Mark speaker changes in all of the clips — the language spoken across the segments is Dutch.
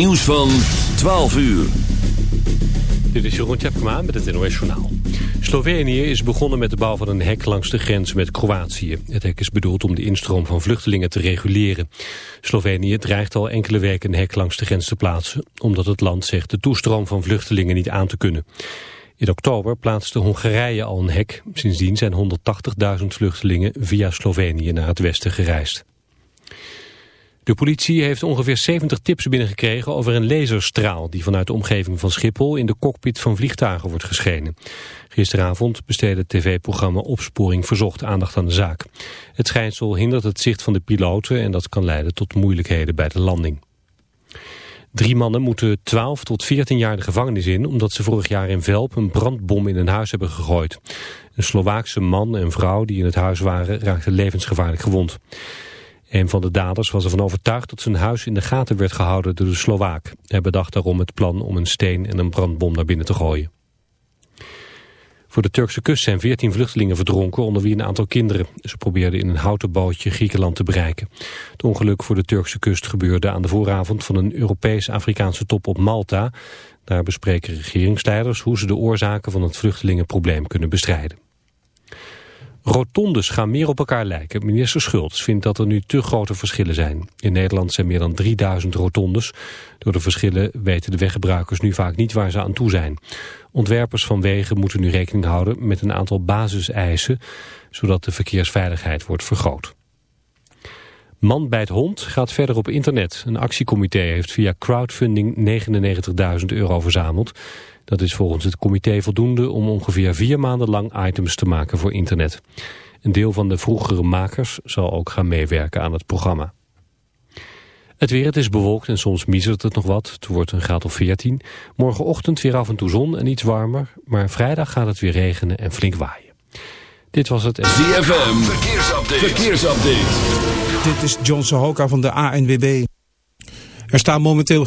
Speaker 1: Nieuws van 12 uur.
Speaker 2: Dit is Jeroen Tjepkema met het NOS Journaal. Slovenië is begonnen met de bouw van een hek langs de grens met Kroatië. Het hek is bedoeld om de instroom van vluchtelingen te reguleren. Slovenië dreigt al enkele weken een hek langs de grens te plaatsen... omdat het land zegt de toestroom van vluchtelingen niet aan te kunnen. In oktober plaatste Hongarije al een hek. Sindsdien zijn 180.000 vluchtelingen via Slovenië naar het westen gereisd. De politie heeft ongeveer 70 tips binnengekregen over een laserstraal... die vanuit de omgeving van Schiphol in de cockpit van vliegtuigen wordt geschenen. Gisteravond besteedde het tv-programma Opsporing Verzocht aandacht aan de zaak. Het schijnsel hindert het zicht van de piloten... en dat kan leiden tot moeilijkheden bij de landing. Drie mannen moeten 12 tot 14 jaar de gevangenis in... omdat ze vorig jaar in Velp een brandbom in een huis hebben gegooid. Een Slovaakse man en vrouw die in het huis waren... raakten levensgevaarlijk gewond. Een van de daders was ervan overtuigd dat zijn huis in de gaten werd gehouden door de Slovaak. Hij bedacht daarom het plan om een steen en een brandbom naar binnen te gooien. Voor de Turkse kust zijn 14 vluchtelingen verdronken, onder wie een aantal kinderen. Ze probeerden in een houten bootje Griekenland te bereiken. Het ongeluk voor de Turkse kust gebeurde aan de vooravond van een Europees-Afrikaanse top op Malta. Daar bespreken regeringsleiders hoe ze de oorzaken van het vluchtelingenprobleem kunnen bestrijden. Rotondes gaan meer op elkaar lijken. Minister Schultz vindt dat er nu te grote verschillen zijn. In Nederland zijn meer dan 3000 rotondes. Door de verschillen weten de weggebruikers nu vaak niet waar ze aan toe zijn. Ontwerpers van wegen moeten nu rekening houden met een aantal basiseisen... zodat de verkeersveiligheid wordt vergroot. Man bij het hond gaat verder op internet. Een actiecomité heeft via crowdfunding 99.000 euro verzameld. Dat is volgens het comité voldoende om ongeveer vier maanden lang items te maken voor internet. Een deel van de vroegere makers zal ook gaan meewerken aan het programma. Het weer, het is bewolkt en soms miezert het nog wat. Het wordt een graad of 14. Morgenochtend weer af en toe zon en iets warmer. Maar vrijdag gaat het weer regenen en flink waaien. Dit was het...
Speaker 1: ZFM, verkeersupdate. verkeersupdate.
Speaker 3: Dit is John Sohoka van de ANWB. Er staan momenteel...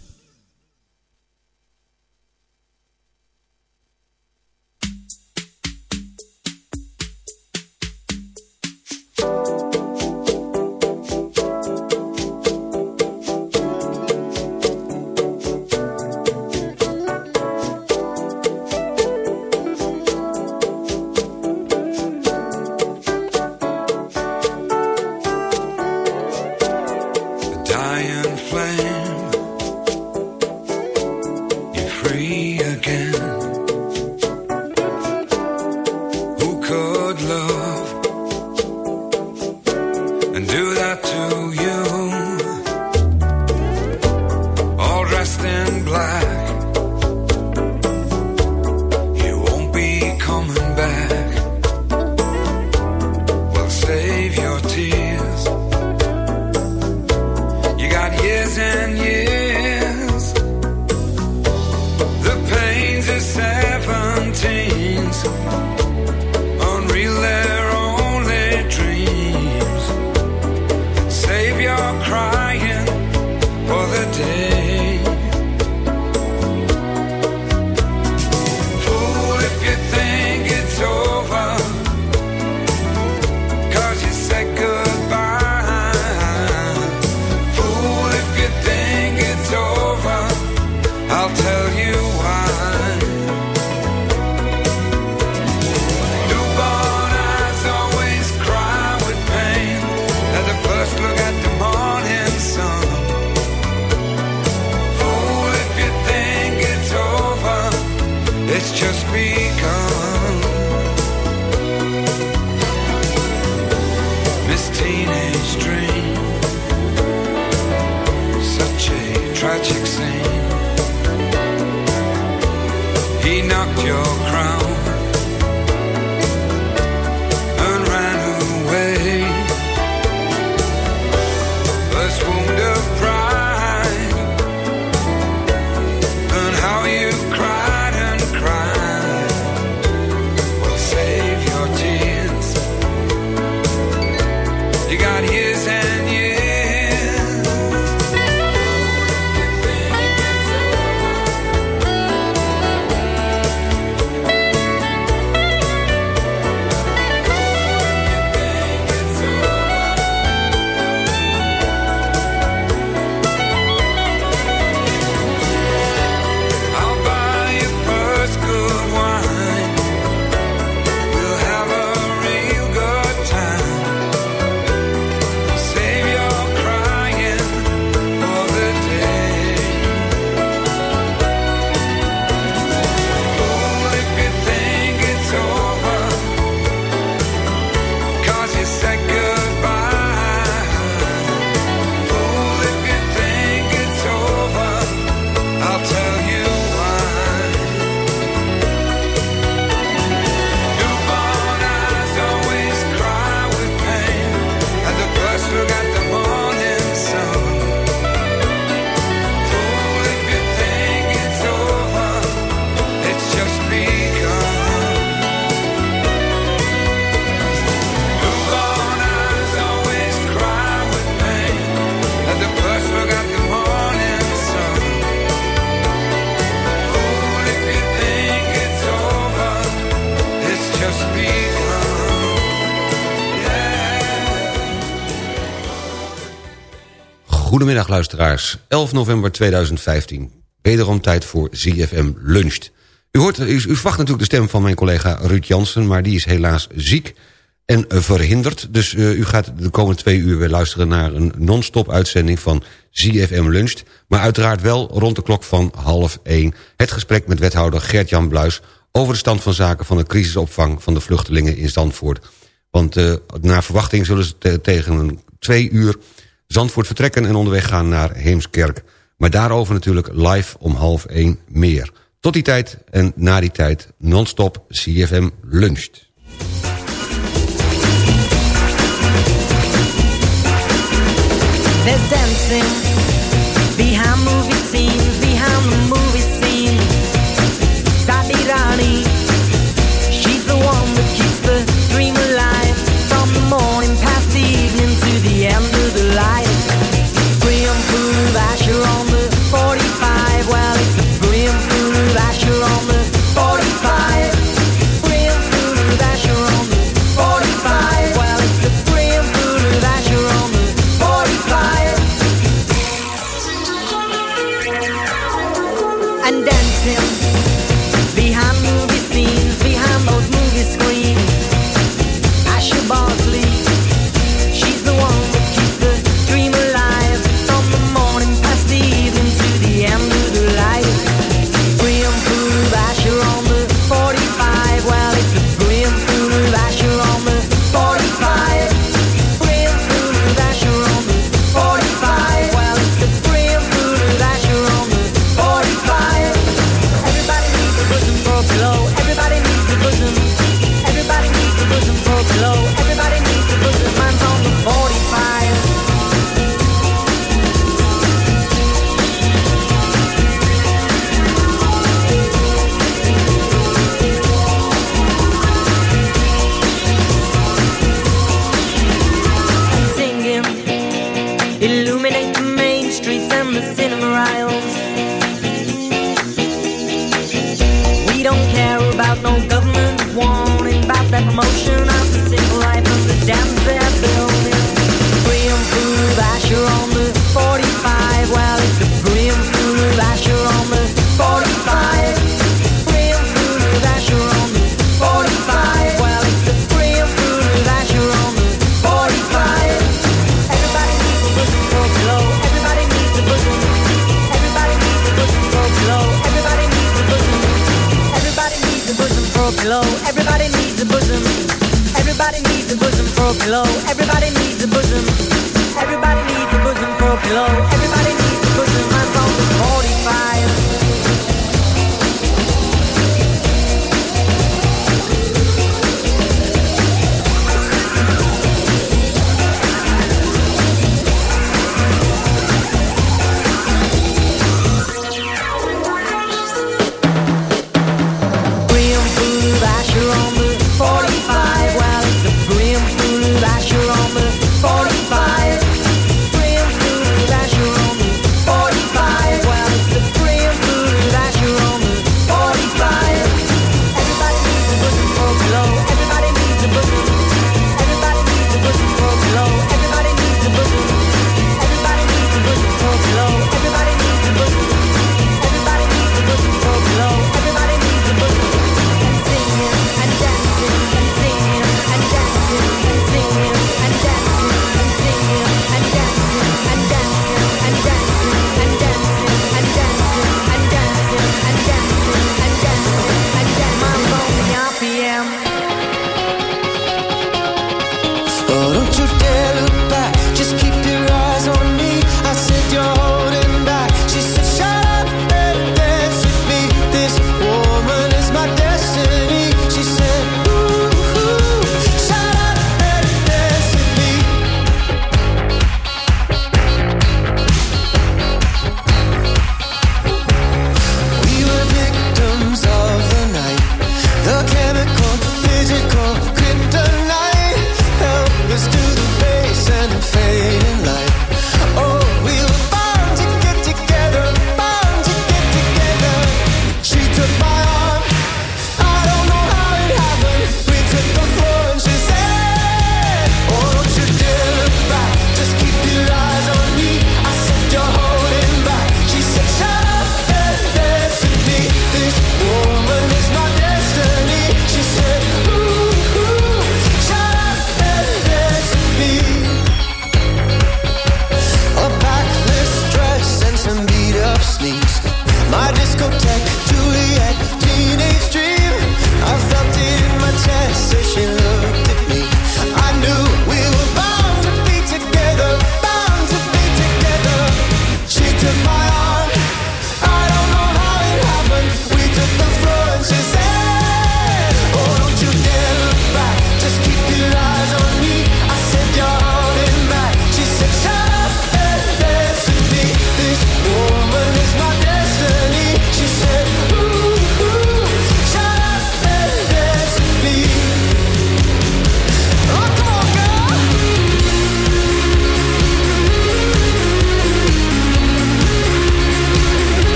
Speaker 4: Goedemiddag luisteraars. 11 november 2015. Wederom tijd voor ZFM Luncht. U, hoort, u, u verwacht natuurlijk de stem van mijn collega Ruud Jansen... maar die is helaas ziek en verhinderd. Dus eh, u gaat de komende twee uur weer luisteren naar een non-stop uitzending van ZFM Luncht. Maar uiteraard wel rond de klok van half één. Het gesprek met wethouder Gert-Jan Bluis over de stand van zaken van de crisisopvang van de vluchtelingen in Zandvoort. Want uh, naar verwachting zullen ze tegen een twee uur Zandvoort vertrekken en onderweg gaan naar Heemskerk. Maar daarover natuurlijk live om half 1 meer. Tot die tijd en na die tijd non-stop CFM luncht.
Speaker 5: There's dancing behind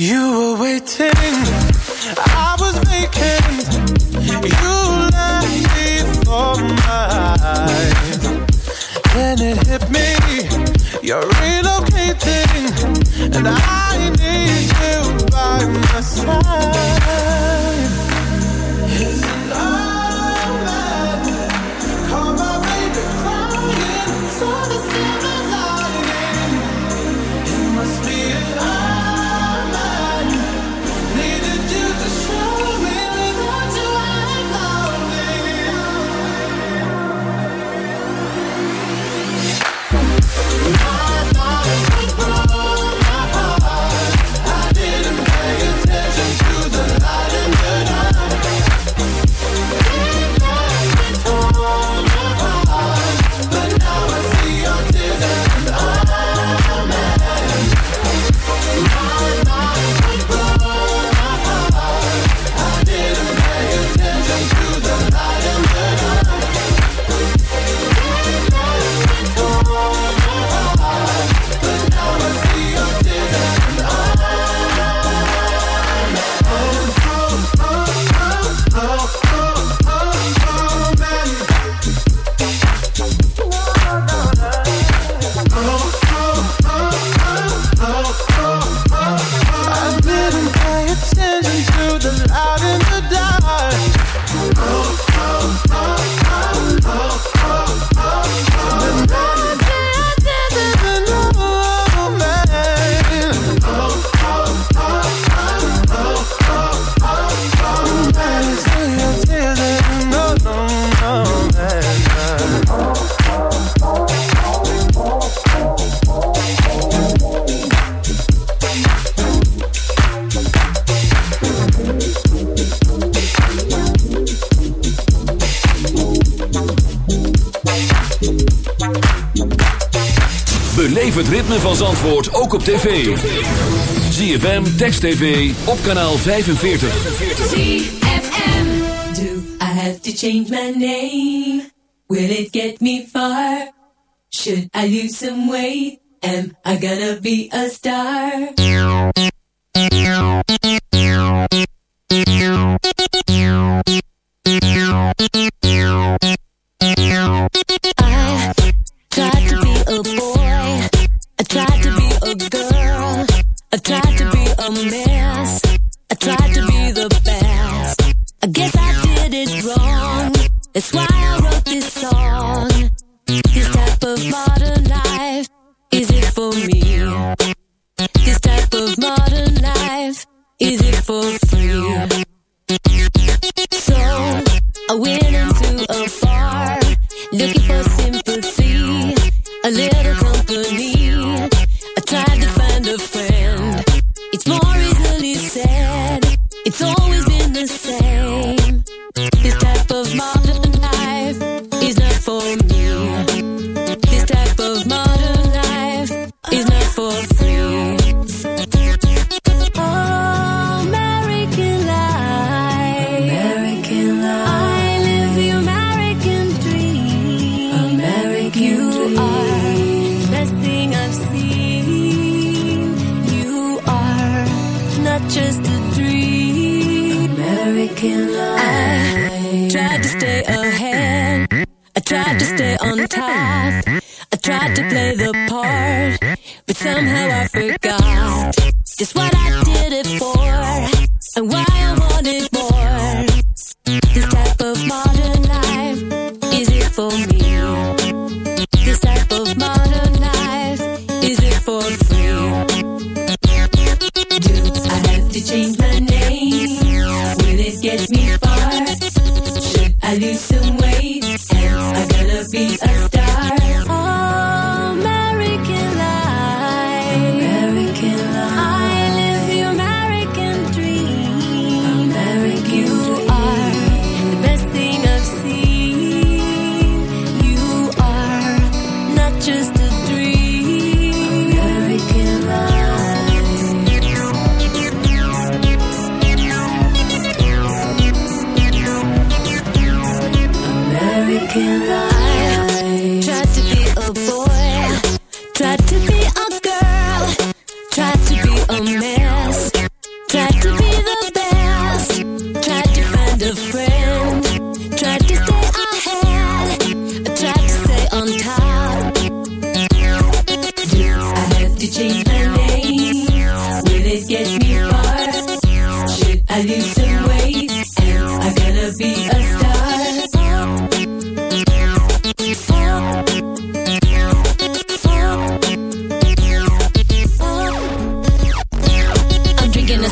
Speaker 6: You
Speaker 7: Zandvoort
Speaker 1: ook op tv. ZFM, Text TV, op kanaal 45.
Speaker 8: ZFM. Do I have to change my name? Will it get me far? Should I lose some weight? Am I gonna be a star?
Speaker 9: A mess. I tried to be the best. I guess I did it wrong. That's why Life. I tried to stay ahead. I tried to stay on top. I tried to play the part, but somehow I forgot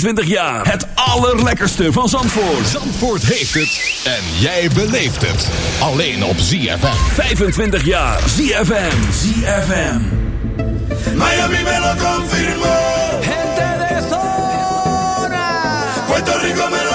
Speaker 1: 25 jaar. Het allerlekkerste van Zandvoort.
Speaker 10: Zandvoort heeft het. En jij beleeft het. Alleen op ZFM.
Speaker 1: 25 jaar. ZFM. ZFM.
Speaker 11: Miami me lo. Gente de zona. Puerto Rico me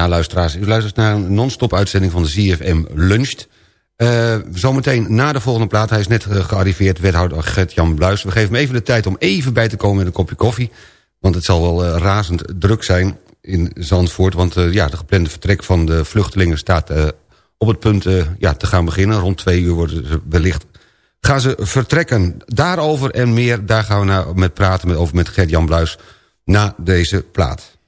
Speaker 12: Ja, luisteraars, u luistert naar een non-stop uitzending van de ZFM Luncht. Eh, zometeen na de volgende plaat, hij is net eh, gearriveerd, wethouder Gert-Jan Bluis. We geven hem even de tijd om even bij te komen met een kopje koffie. Want het zal wel eh, razend druk zijn in Zandvoort. Want ja, de geplande vertrek van de vluchtelingen staat op het punt ja, te gaan beginnen. Rond twee uur worden ze wellicht gaan ze vertrekken. Daarover en meer, daar gaan we nou met praten met, over met Gert-Jan Bluis na deze plaat.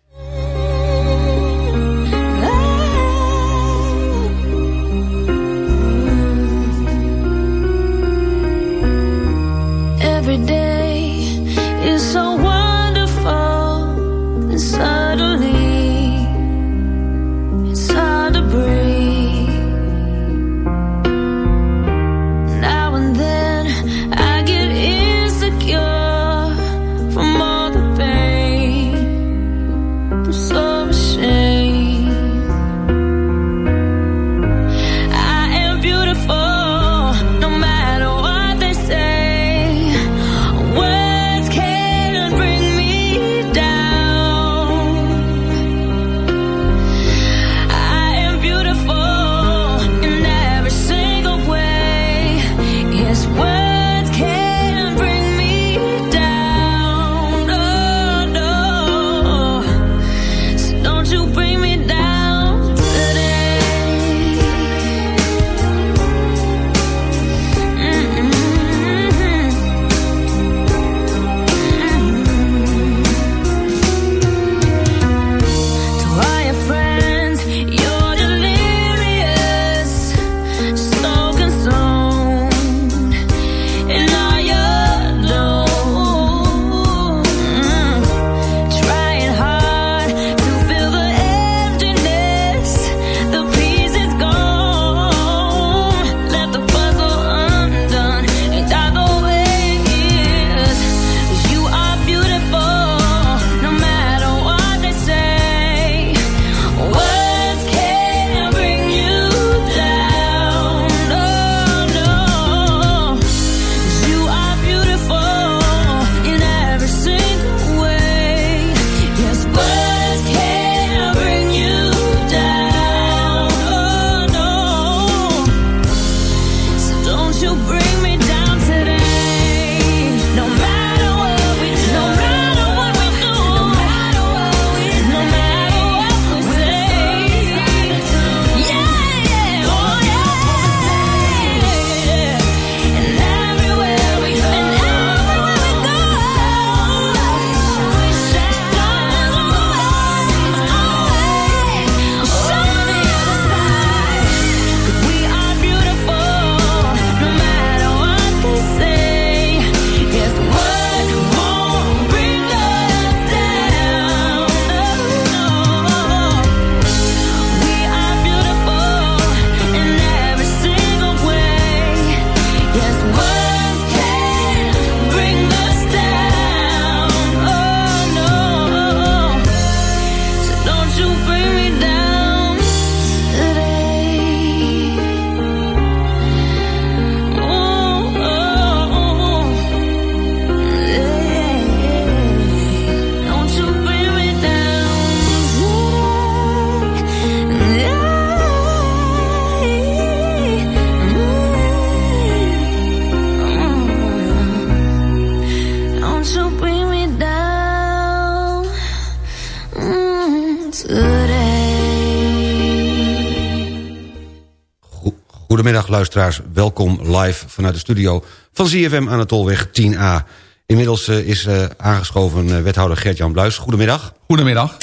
Speaker 12: Luisteraars, welkom live vanuit de studio van ZFM aan de Tolweg 10A. Inmiddels eh, is eh, aangeschoven eh, wethouder Gert-Jan Bluis. Goedemiddag.
Speaker 13: Goedemiddag.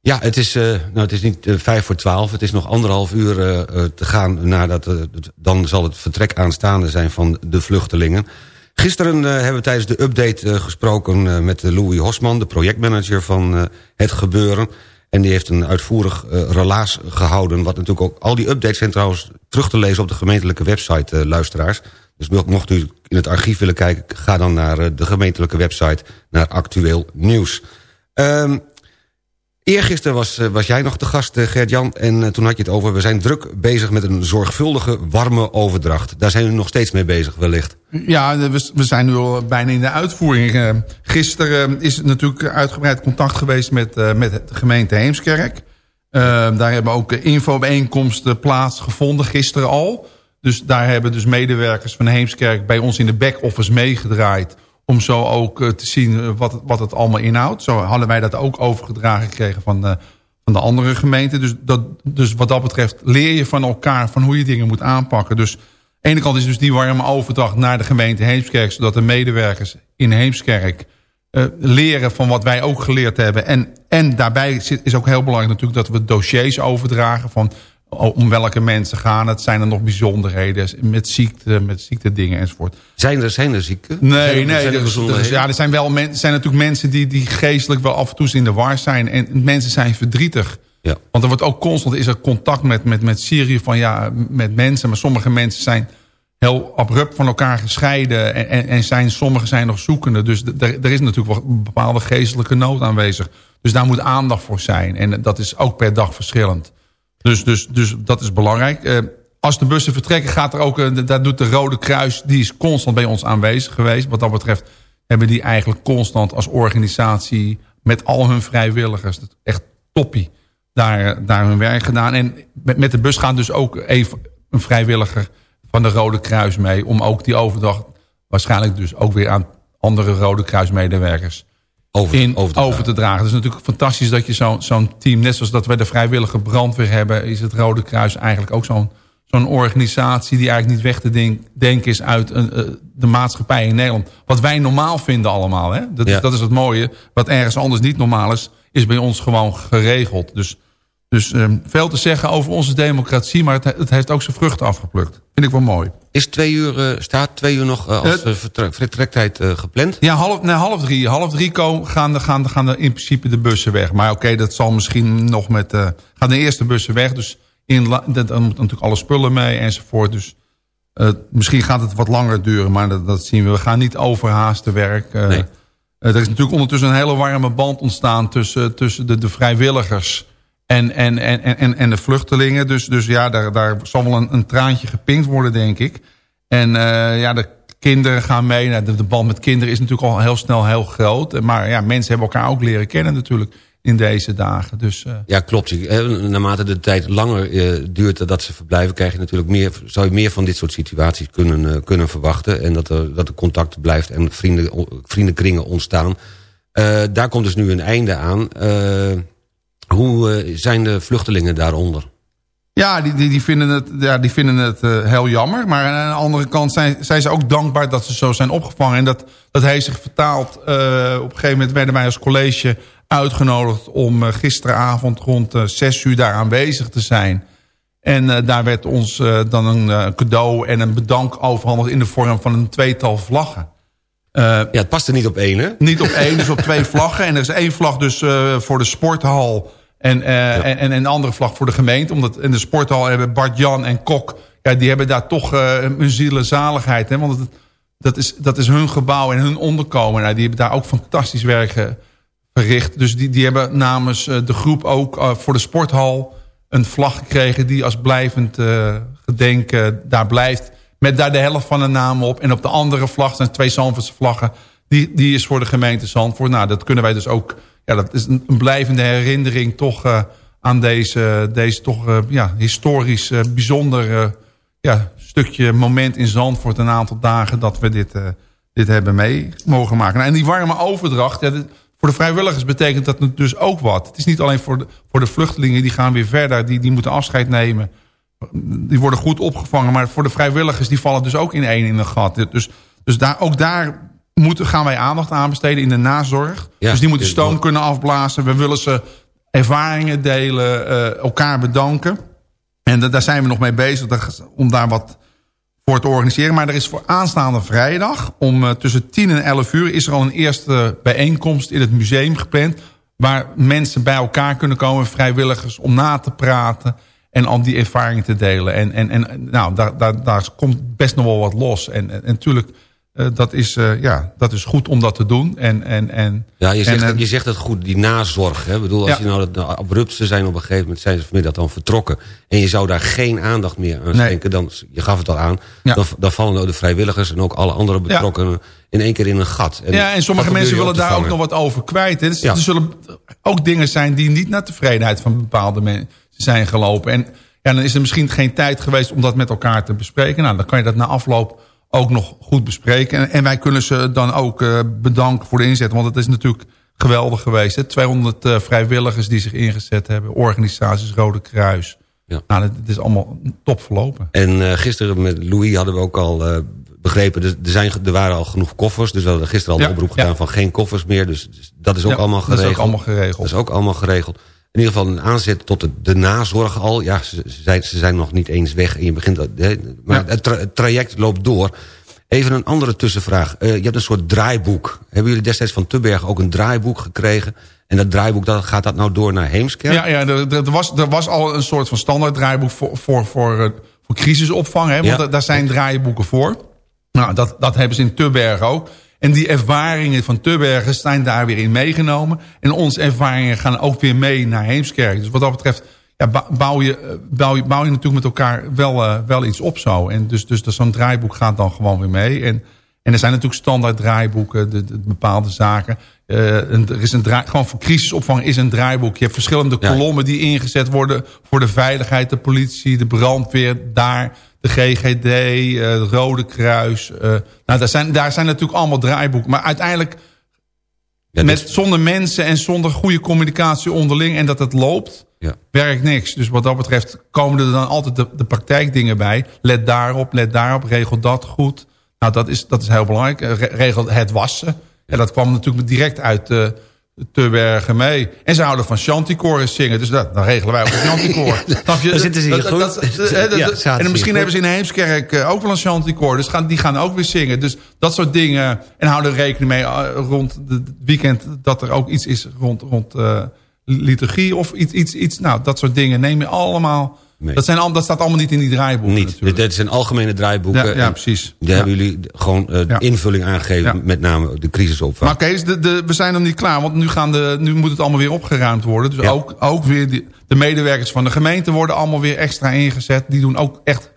Speaker 12: Ja, het is, nou, het is niet vijf voor twaalf. Het is nog anderhalf uur te gaan nadat... dan zal het vertrek aanstaande zijn van de vluchtelingen. Gisteren hebben we tijdens de update gesproken met Louis Hosman... de projectmanager van het gebeuren. En die heeft een uitvoerig eh, relaas gehouden. Wat natuurlijk ook... Al die updates zijn trouwens terug te lezen op de gemeentelijke website, eh, luisteraars. Dus mo- mocht u in het archief willen kijken... ga dan naar eh, de gemeentelijke website, naar actueel nieuws. Ehm Eergisteren was, eh, was jij nog de gast, eh, Gert-Jan. En eh, toen had je het over, we zijn druk bezig met een zorgvuldige, warme overdracht. Daar zijn we nog steeds mee bezig, wellicht.
Speaker 13: Ja, we, zijn nu al bijna in de uitvoering. Gisteren is natuurlijk uitgebreid contact geweest met, met de gemeente Heemskerk. Daar hebben ook infobijeenkomsten plaatsgevonden, gisteren al. Dus daar hebben dus medewerkers van Heemskerk bij ons in de back-office meegedraaid... om zo ook eh, te zien eh, wat, wat het allemaal inhoudt. Zo hadden wij dat ook overgedragen gekregen van de, van de andere gemeenten. Dus, dat, dus wat dat betreft leer je van elkaar van hoe je dingen moet aanpakken. Dus aan de ene kant is dus die warme overdracht naar de gemeente Heemskerk... zodat de medewerkers in Heemskerk eh, leren van wat wij ook geleerd hebben. En, en daarbij is ook heel belangrijk natuurlijk dat we dossiers overdragen... van om welke mensen gaan het. Zijn er nog bijzonderheden met ziekte, met ziektedingen enzovoort.
Speaker 4: Zijn er, zijn er zieken?
Speaker 13: Nee,
Speaker 4: Zijn er-
Speaker 13: nee.
Speaker 4: zijn er
Speaker 13: is- ja, er zijn, wel men, zijn natuurlijk mensen die, die geestelijk wel af en toe in de war zijn. En mensen zijn verdrietig.
Speaker 4: Ja.
Speaker 13: Want er wordt ook constant is er contact met, met, met Syrië van ja, met mensen. Maar sommige mensen zijn heel abrupt van elkaar gescheiden. En, en, en zijn, sommigen zijn nog zoekende. Dus er er is natuurlijk wel een bepaalde geestelijke nood aanwezig. Dus daar moet aandacht voor zijn. En dat is ook per dag verschillend. Dus, dus, dus dat is belangrijk. Eh, als de bussen vertrekken, gaat er ook, eh, daar doet de Rode Kruis, die is constant bij ons aanwezig geweest. Wat dat betreft hebben die eigenlijk constant als organisatie met al hun vrijwilligers, echt toppie, daar, daar hun werk gedaan. En met, met de bus gaat dus ook even een vrijwilliger van de Rode Kruis mee, om ook die overdag waarschijnlijk dus ook weer aan andere Rode Kruismedewerkers
Speaker 4: over,
Speaker 13: in,
Speaker 4: over
Speaker 13: over, te dragen. Het is natuurlijk fantastisch dat je zo'n zo'n team... net zoals dat wij de vrijwillige brandweer hebben... is het Rode Kruis eigenlijk ook zo'n zo'n organisatie... die eigenlijk niet weg te denk- denken is uit een, eh, de maatschappij in Nederland. Wat wij normaal vinden allemaal. Hè? Dat,
Speaker 4: Ja.
Speaker 13: is, dat is het mooie. Wat ergens anders niet normaal is... is bij ons gewoon geregeld. Dus, dus eh, veel te zeggen over onze democratie... maar het, het heeft ook zijn vruchten afgeplukt. Vind ik wel mooi.
Speaker 4: Is twee uur, eh, staat twee uur nog eh, als vertrek- vertrektijd gepland?
Speaker 13: Ja, half, nee, half drie. Half drie komen, gaan, de, gaan, de, gaan de, in principe de bussen weg. Maar oké, dat zal misschien nog met... gaan de eerste bussen weg. Dus in, dat, dan moeten natuurlijk alle spullen mee enzovoort. Dus misschien gaat het wat langer duren. Maar dat, dat zien we. We gaan niet overhaast te werk.
Speaker 4: Nee.
Speaker 13: er is natuurlijk ondertussen een hele warme band ontstaan... tussen, tussen de, de vrijwilligers en, en, en, en, en de vluchtelingen. Dus, dus ja, daar, daar zal wel een, een traantje gepinkt worden, denk ik. En eh, ja, de kinderen gaan mee. Nou, de, de band met kinderen is natuurlijk al heel snel heel groot. Maar ja, mensen hebben elkaar ook leren kennen natuurlijk in deze dagen. Dus eh,
Speaker 4: Ja, klopt. Eh, Naarmate de tijd langer duurt dat ze verblijven... krijg je natuurlijk meer, zou je meer van dit soort situaties kunnen, kunnen verwachten. En dat er, dat er contact blijft en vrienden, vriendenkringen ontstaan. Daar komt dus nu een einde aan. Hoe eh, zijn de vluchtelingen daaronder?
Speaker 13: ja, die, die, die vinden het, ja, die vinden het eh, heel jammer. Maar aan de andere kant zijn, zijn ze ook dankbaar dat ze zo zijn opgevangen. En dat, dat heeft zich vertaald. eh, op een gegeven moment werden wij als college uitgenodigd... om gisteravond rond zes uur daar aanwezig te zijn... En daar werd ons dan een cadeau en een bedank overhandigd... in de vorm van een tweetal vlaggen.
Speaker 4: Ja, het past er niet op één, hè?
Speaker 13: niet op één, dus op twee vlaggen. En er is één vlag dus voor de sporthal... En, eh, en, en een andere vlag voor de gemeente. Omdat in de sporthal hebben Bart-Jan en Kok... Ja, die hebben daar toch eh hun zielenzaligheid. Hè? Want het, dat, is, dat is hun gebouw en hun onderkomen. Nou, die hebben daar ook fantastisch werk eh, verricht. Dus die, die hebben namens de groep ook voor de sporthal... een vlag gekregen die als blijvend gedenken daar blijft. Met daar de helft van de naam op. En op de andere vlag zijn twee Zandvoortse vlaggen. Die, die is voor de gemeente Zandvoort. Nou, dat kunnen wij dus ook... Ja, dat is een, blijvende herinnering toch eh, aan deze, deze toch eh, ja, historisch eh, bijzonder ja, stukje moment in Zandvoort. Een aantal dagen dat we dit, dit hebben mee mogen maken. Nou, en die warme overdracht... Voor de vrijwilligers betekent dat dus ook wat. Het is niet alleen voor de, voor de vluchtelingen, die gaan weer verder. Die, die moeten afscheid nemen. Die worden goed opgevangen. Maar voor de vrijwilligers, die vallen dus ook in één in een gat. Dus, dus daar, ook daar moeten, gaan wij aandacht aan besteden in de nazorg.
Speaker 4: Ja,
Speaker 13: dus die moeten stoom kunnen afblazen. We willen ze ervaringen delen, eh, elkaar bedanken. En da- daar zijn we nog mee bezig om daar wat voor te organiseren. Maar er is voor aanstaande vrijdag om eh, tussen 10 en 11 uur... is er al een eerste bijeenkomst in het museum gepland... waar mensen bij elkaar kunnen komen, vrijwilligers, om na te praten... en om die ervaring te delen. En, en, en nou, daar, daar, daar komt best nog wel wat los. En, en, en natuurlijk, dat, is, eh, ja, dat is goed om dat te doen. En, en, en,
Speaker 4: Ja, je zegt,
Speaker 13: en,
Speaker 4: het,
Speaker 13: eh,
Speaker 4: je zegt het goed, die nazorg. Hè? Ik bedoel, als
Speaker 13: Ja.
Speaker 4: je nou nou abrupt ze zijn op een gegeven moment... zijn ze vanmiddag dan vertrokken... en je zou daar geen aandacht meer aan
Speaker 13: Nee.
Speaker 4: schenken... dan, je gaf het al aan,
Speaker 13: Ja.
Speaker 4: dan, dan vallen de vrijwilligers... en ook alle andere betrokkenen in één keer in een gat.
Speaker 13: ja, en sommige mensen willen daar ook nog wat over kwijt. hè. Dus. Er zullen ook dingen zijn die niet naar tevredenheid van bepaalde mensen zijn gelopen. En ja, dan is er misschien geen tijd geweest om dat met elkaar te bespreken. Nou, dan kan je dat na afloop ook nog goed bespreken. En, en wij kunnen ze dan ook eh, bedanken voor de inzet. Want het is natuurlijk geweldig geweest. Hè? 200 eh, vrijwilligers die zich ingezet hebben. Organisaties, Rode Kruis.
Speaker 4: Ja.
Speaker 13: Nou, het, is allemaal top verlopen.
Speaker 4: En eh, gisteren met Louis hadden we ook al begrepen... Er, er, zijn, er waren al genoeg koffers. Dus we hadden gisteren al
Speaker 13: Ja,
Speaker 4: een oproep
Speaker 13: ja.
Speaker 4: gedaan van geen koffers meer. Dus, dus dat is ook allemaal
Speaker 13: dat is ook
Speaker 4: geregeld.
Speaker 13: allemaal geregeld.
Speaker 4: Dat is ook allemaal geregeld. In ieder geval een aanzet tot de, de nazorg al. Ja, ze, ze zijn, ze zijn nog niet eens weg. En je begint, hè, maar het, tra- het traject loopt door. Even een andere tussenvraag. Eh, je hebt een soort draaiboek. Hebben jullie destijds van Tubberg ook een draaiboek gekregen? En dat draaiboek, dat, gaat dat nou door naar Heemskerk?
Speaker 13: Ja, ja er, er, was, er was al een soort van standaard draaiboek voor, voor, voor, eh, voor crisisopvang. Hè, want
Speaker 4: Ja.
Speaker 13: daar zijn draaiboeken voor. Nou, dat, dat hebben ze in Tubberg ook. En die ervaringen van Tubbergen zijn daar weer in meegenomen. En onze ervaringen gaan ook weer mee naar Heemskerk. Dus wat dat betreft ja, bouw, je, eh, bouw, je, bouw je natuurlijk met elkaar wel, eh, wel iets op zo. En dus, dus dat zo'n draaiboek gaat dan gewoon weer mee. En, en er zijn natuurlijk standaard draaiboeken, de, de bepaalde zaken. Eh, er is een draai, gewoon voor crisisopvang is een draaiboek. Je hebt verschillende
Speaker 4: Ja.
Speaker 13: kolommen die ingezet worden voor de veiligheid, de politie, de brandweer, daar, de GGD, eh, het Rode Kruis. eh, nou, daar zijn, daar zijn natuurlijk allemaal draaiboeken. Maar uiteindelijk,
Speaker 4: Ja,
Speaker 13: met,
Speaker 4: dus-
Speaker 13: zonder mensen en zonder goede communicatie onderling en dat het loopt,
Speaker 4: Ja.
Speaker 13: werkt niks. Dus wat dat betreft komen er dan altijd de, de praktijkdingen bij. Let daarop, let daarop, regel dat goed. Nou, dat is, dat is heel belangrijk. Eh, re- Regel het wassen. Ja, dat kwam natuurlijk direct uit uh, Tubbergen mee. En ze houden van chanticoren zingen. Dus dat, dan regelen wij ook een chanticoor.
Speaker 4: Dan zitten ze hier
Speaker 13: Dat-
Speaker 4: goed.
Speaker 13: dat- dat-
Speaker 4: Ja,
Speaker 13: en misschien hebben ze in Heemskerk eh, ook wel een chanticoor. Dus gaan, die gaan ook weer zingen. Dus dat soort dingen. En houden er rekening mee eh, rond het weekend... dat er ook iets is rond, rond eh, liturgie of iets, iets, iets. Nou, dat soort dingen neem je allemaal... Dat, zijn, al- dat staat allemaal niet in die draaiboeken
Speaker 4: Niet.
Speaker 13: natuurlijk.
Speaker 4: Dit zijn algemene draaiboeken.
Speaker 13: Ja, precies.
Speaker 4: Daar
Speaker 13: Ja.
Speaker 4: hebben jullie gewoon
Speaker 13: Ja.
Speaker 4: invulling aangegeven. Met name de crisisopvang.
Speaker 13: Maar Kees, de, de, we zijn nog niet klaar. Want nu, gaan de, nu moet het allemaal weer opgeruimd worden. Dus ook, ook weer die, de medewerkers van de gemeente worden allemaal weer extra ingezet. Die doen ook echt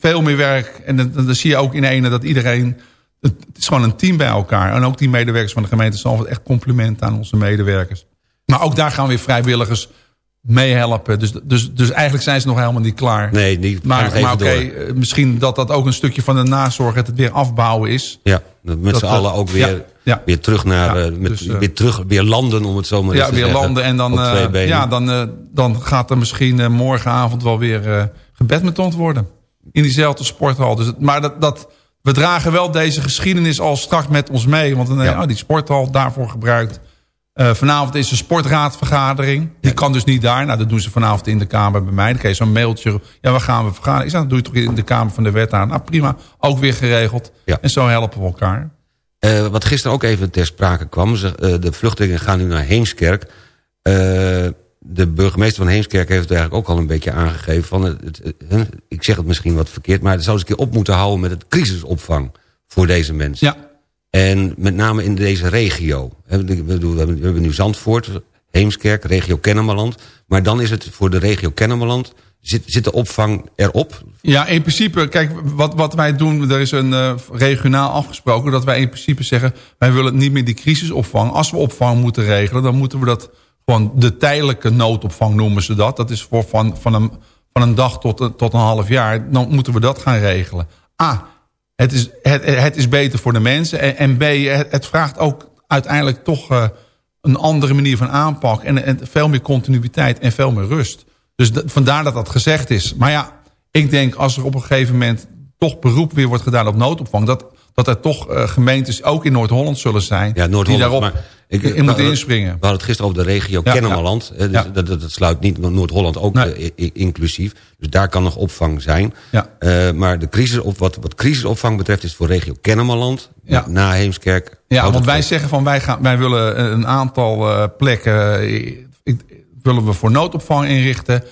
Speaker 13: veel meer werk. En dan, dan zie je ook in ene dat iedereen... Het is gewoon een team bij elkaar. En ook die medewerkers van de gemeente... Zalvoort echt compliment aan onze medewerkers. Maar ook daar gaan weer vrijwilligers meehelpen. Dus, dus, dus eigenlijk zijn ze nog helemaal niet klaar.
Speaker 4: nee, gaan
Speaker 13: Maar, maar oké, eh, misschien dat dat ook een stukje van de nazorg... het weer afbouwen is.
Speaker 4: Ja, dat met
Speaker 13: Dat-
Speaker 4: z'n allen
Speaker 13: dat-
Speaker 4: ook weer,
Speaker 13: ja, ja.
Speaker 4: weer terug naar...
Speaker 13: Ja,
Speaker 4: eh, met,
Speaker 13: dus, eh,
Speaker 4: weer, terug, weer landen, om het zo maar eens
Speaker 13: Ja,
Speaker 4: te
Speaker 13: weer
Speaker 4: zeggen.
Speaker 13: landen en dan, eh, ja, dan, eh, dan gaat er misschien eh, morgenavond wel weer eh gebedmetond worden. In diezelfde sporthal. Dus, het- maar dat, dat, we dragen wel deze geschiedenis al straks met ons mee. Want dan, eh,
Speaker 4: Ja.
Speaker 13: oh, die sporthal daarvoor gebruikt. Eh, vanavond is een sportraadvergadering. Die kan dus niet daar. Nou, dat doen ze vanavond in de Kamer bij mij. Dan krijg je zo'n mailtje. Ja, waar gaan we vergaderen? Ik zeg, dat doe je toch in de Kamer van de Wet aan. Nou, prima. Ook weer geregeld.
Speaker 4: Ja.
Speaker 13: En zo helpen we elkaar.
Speaker 4: Eh, wat gisteren ook even ter sprake kwam. Ze, eh, de vluchtelingen gaan nu naar Heemskerk. De burgemeester van Heemskerk heeft het eigenlijk ook al een beetje aangegeven. Van het, het- het- hè, ik zeg het misschien wat verkeerd, maar het zou eens een keer op moeten houden met het crisisopvang voor deze mensen.
Speaker 13: Ja.
Speaker 4: En met name in deze regio. We hebben nu Zandvoort, Heemskerk, regio Kennemerland. Maar dan is het voor de regio Kennemerland... zit, zit de opvang erop?
Speaker 13: Ja, in principe, kijk, wat, wat wij doen, er is een eh, regionaal afgesproken... dat wij in principe zeggen, wij willen niet meer die crisisopvang. Als we opvang moeten regelen, dan moeten we dat gewoon de tijdelijke noodopvang noemen ze dat. Dat is voor van, van, een, van een dag tot, een- tot een half jaar. Dan moeten we dat gaan regelen. A, het is, het, het is beter voor de mensen. En, en B, het, vraagt ook uiteindelijk toch eh, een andere manier van aanpak. En, en veel meer continuïteit en veel meer rust. Dus vandaar dat dat gezegd is. Maar ja, ik denk als er op een gegeven moment toch beroep weer wordt gedaan op noodopvang... dat, dat er toch eh, gemeentes, ook in Noord-Holland zullen zijn...
Speaker 4: Ja,
Speaker 13: die
Speaker 4: Noord-Holland.
Speaker 13: daarop
Speaker 4: maar ik-
Speaker 13: in moeten
Speaker 4: we-
Speaker 13: inspringen.
Speaker 4: We hadden het gisteren over de regio
Speaker 13: Ja,
Speaker 4: Kennemerland. Dus
Speaker 13: Ja.
Speaker 4: dat, dat, sluit niet Noord-Holland ook
Speaker 13: Nee.
Speaker 4: eh, inclusief. Dus daar kan nog opvang zijn. Eh, maar de crisisop, wat, wat crisisopvang betreft is voor regio Kennemerland... Na Heemskerk...
Speaker 13: Ja, want wij zeggen van wij, gaan, wij willen een aantal eh, plekken... eh, ik- willen we voor noodopvang inrichten.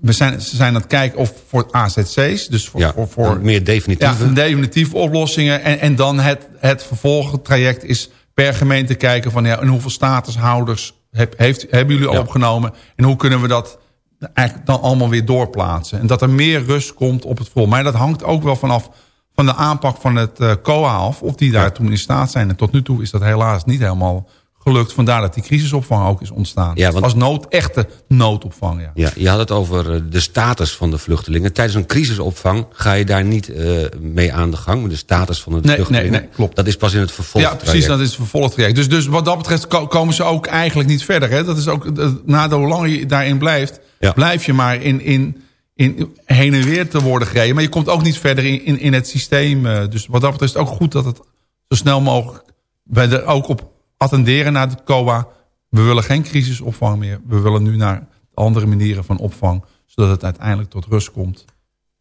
Speaker 13: We zijn, ze zijn aan het kijken of voor AZC's, dus voor,
Speaker 4: Ja,
Speaker 13: voor,
Speaker 4: meer definitieve.
Speaker 13: ja, definitieve oplossingen. En, en dan het, het vervolgtraject is per gemeente kijken van ja, en hoeveel statushouders heb, heeft, hebben jullie
Speaker 4: Ja.
Speaker 13: opgenomen en hoe kunnen we dat eigenlijk dan allemaal weer doorplaatsen. En dat er meer rust komt op het vol. Maar dat hangt ook wel vanaf van de aanpak van het eh, COA af, of die daar toen in staat zijn. En tot nu toe is dat helaas niet helemaal gelukt. Vandaar dat die crisisopvang ook is ontstaan.
Speaker 4: Ja, want-
Speaker 13: Als nood, echte noodopvang, ja.
Speaker 4: Ja, je had het over eh, de status van de vluchtelingen. Tijdens een crisisopvang ga je daar niet eh, mee aan de gang... met de status van de
Speaker 13: Nee,
Speaker 4: vluchtelingen.
Speaker 13: nee, nee, klopt.
Speaker 4: Dat is pas in het vervolg.
Speaker 13: Ja, precies, dat is het vervolgtraject. Dus, dus wat dat betreft ko- komen ze ook eigenlijk niet verder. Hè? Dat is ook, nadat hoe langer je daarin blijft...
Speaker 4: Ja.
Speaker 13: blijf je maar in, in, in heen en weer te worden gereden. Maar je komt ook niet verder in, in, in het systeem. eh. Dus wat dat betreft is het ook goed dat het zo snel mogelijk... wij er ook op attenderen naar het COA. We willen geen crisisopvang meer. We willen nu naar andere manieren van opvang... zodat het uiteindelijk tot rust komt.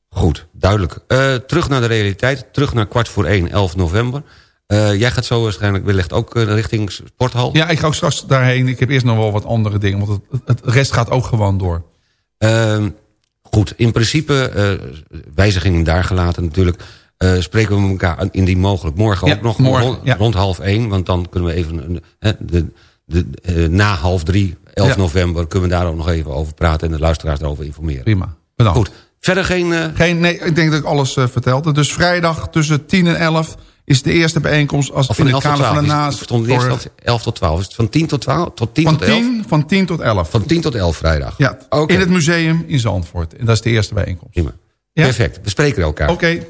Speaker 4: Goed, duidelijk. Eh, terug naar de realiteit. Terug naar kwart voor 1, 11 november. Eh, jij gaat zo waarschijnlijk wellicht ook eh, richting sporthal.
Speaker 13: Ja, ik ga ook straks daarheen. Ik heb eerst nog wel wat andere dingen. Want het, het, rest gaat ook gewoon door.
Speaker 4: Ehm, goed, in principe, wijzigingen daar gelaten natuurlijk... eh, spreken we elkaar indien mogelijk morgen
Speaker 13: Ja,
Speaker 4: ook nog
Speaker 13: morgen,
Speaker 4: rond,
Speaker 13: ja.
Speaker 4: rond half één. Want dan kunnen we even hè, de, de, eh, na half drie, 11
Speaker 13: Ja.
Speaker 4: november... kunnen we daar ook nog even over praten en de luisteraars daarover informeren.
Speaker 13: Prima, bedankt.
Speaker 4: Goed, verder geen... eh,
Speaker 13: Geen, nee, ik denk dat ik alles verteld heb. Dus vrijdag tussen 10 en 11 is de eerste bijeenkomst... Als
Speaker 4: of
Speaker 13: in
Speaker 4: van
Speaker 13: het
Speaker 4: 11 tot
Speaker 13: kader van
Speaker 4: 12.
Speaker 13: de naast.
Speaker 4: stond eerst
Speaker 13: voor-
Speaker 4: dat 11 tot 12. Is het van 10 tot 12? Tot 10
Speaker 13: van,
Speaker 4: tot 11?
Speaker 13: 10, van 10 tot 11.
Speaker 4: Van 10 tot 11 vrijdag.
Speaker 13: Ja,
Speaker 4: Oké.
Speaker 13: in het museum in Zandvoort. En dat is de eerste bijeenkomst.
Speaker 4: Prima.
Speaker 13: Ja?
Speaker 4: Perfect, we spreken elkaar.
Speaker 13: Oké.
Speaker 14: You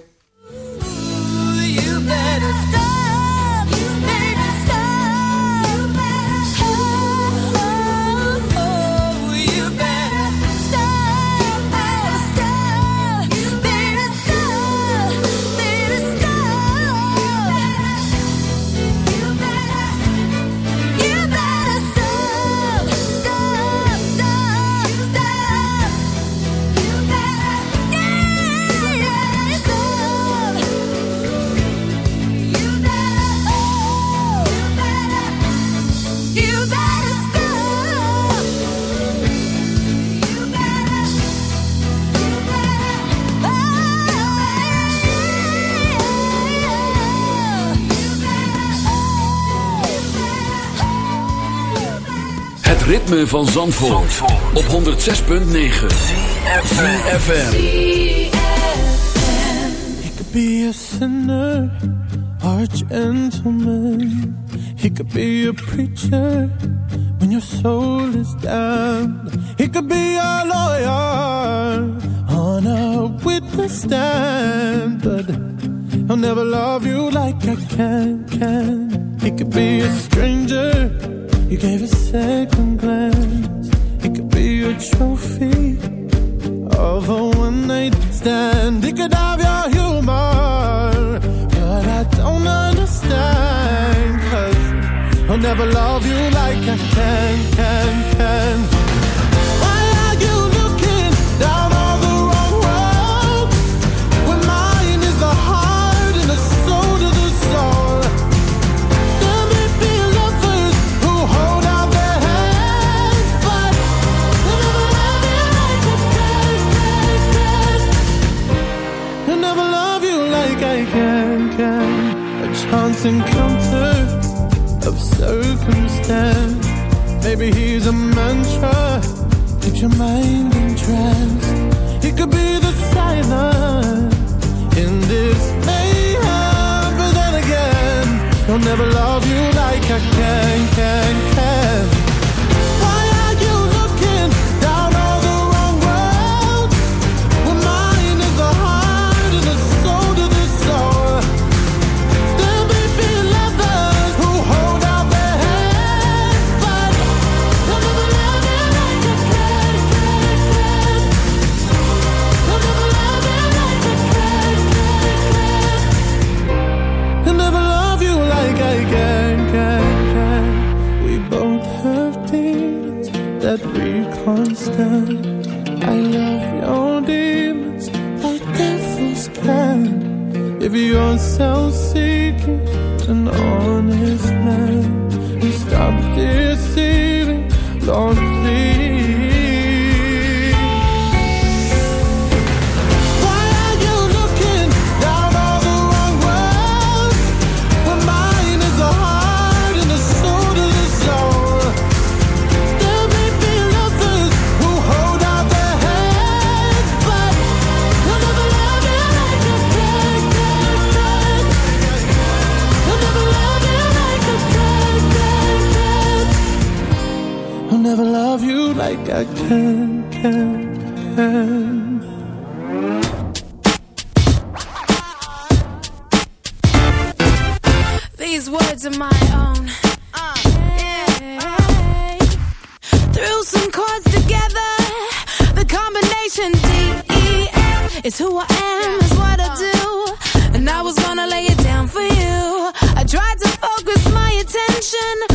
Speaker 1: ritme van Zandvoort, op 106.9 FM.
Speaker 6: He could be a sinner or a gentleman. He could be a preacher when your soul is down. He could be a lawyer on a witness stand, but he'll never love you like I can. Can he could be a stranger? You gave a second glance. It could be a trophy of a one night stand. He could have your humor, but I don't understand. Cause I'll never love you like I can, can, can. Maybe he's a mantra, Keep your mind entranced. He could be the silence in this mayhem, but then again, he'll never love you like I can,
Speaker 15: gonna lay it down for you. I tried to focus my attention